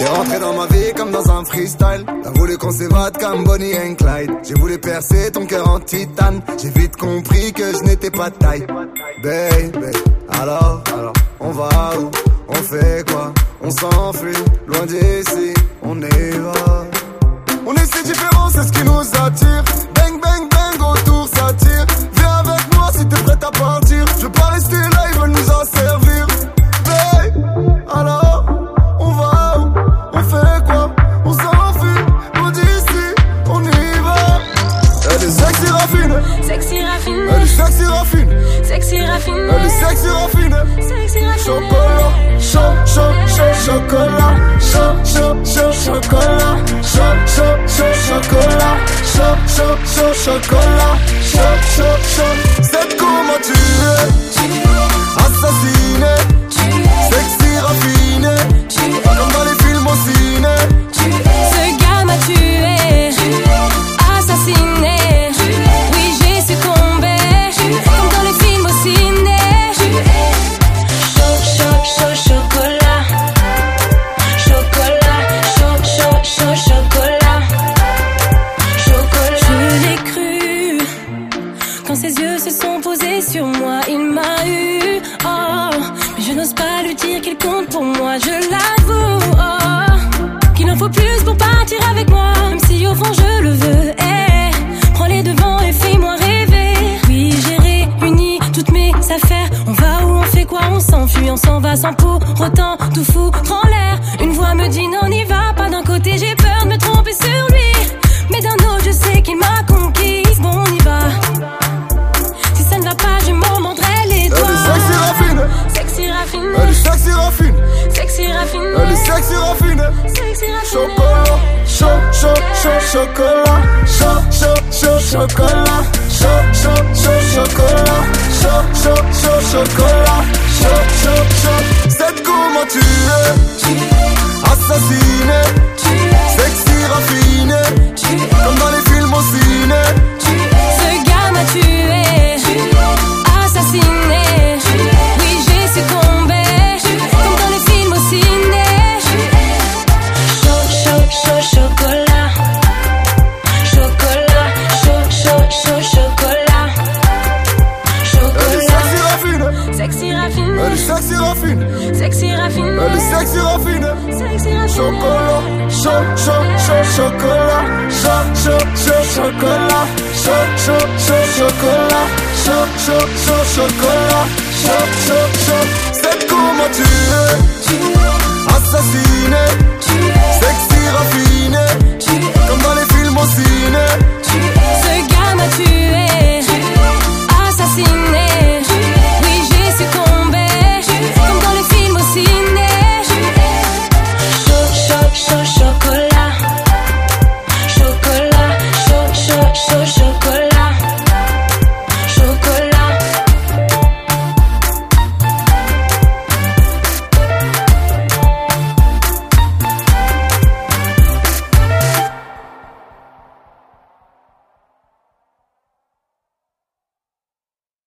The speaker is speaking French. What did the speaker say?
T'es rentré dans ma vie comme dans un freestyle. T'as voulu qu'on s'évade comme Bonnie and Clyde. J'ai voulu percer ton cœur en titane. J'ai vite compris que je n'étais pas de taille. Baby, alors, alors, on va où? On fait quoi? On s'enfuit, loin d'ici, on y va. On est si différents, c'est ce qui nous attire. Sexy raffine, Sexy elle est raffiné, sexy raffine, sexy raffiné, elle est sexy raffine. sexy raffiné. Chocolat, chaud, chaud, chaud, chocolat, chaud, chaud, chaud, chocolat, chaud, chaud, chaud, chocolat, chaud, chaud, chaud, chocolat, chaud, chaud, chaud. Va sans pour autant tout foutre en l'air. Une voix me dit non, n'y va pas. D'un côté, j'ai peur de me tromper sur lui, mais d'un autre, je sais qu'il m'a conquise. Bon, on y va. Si ça ne va pas, je m'en mordrai les doigts. sexy raffine, Sexy elle raffiné, est sexy raffine, sexy raffiné, elle est sexy raffine. sexy raffiné. Chocolat, chaud, chaud, chaud, chocolat, chaud, chaud, chaud, chocolat, chaud, chaud, chaud, chocolat, chaud, chaud, chaud, chocolat, assassiné, sexy raffine. Sexy raffine. Elle est sexy raffine. Sexy raffine. Chocolat, chaud, chaud, chaud, chocolat. Chaud, chaud, chaud, chocolat. Chaud, chaud, chaud, chocolat. Chaud, chaud, chaud, chocolat. Chaud, chaud, chaud. C'est comment tu es. Assassiné. Sexy raffine.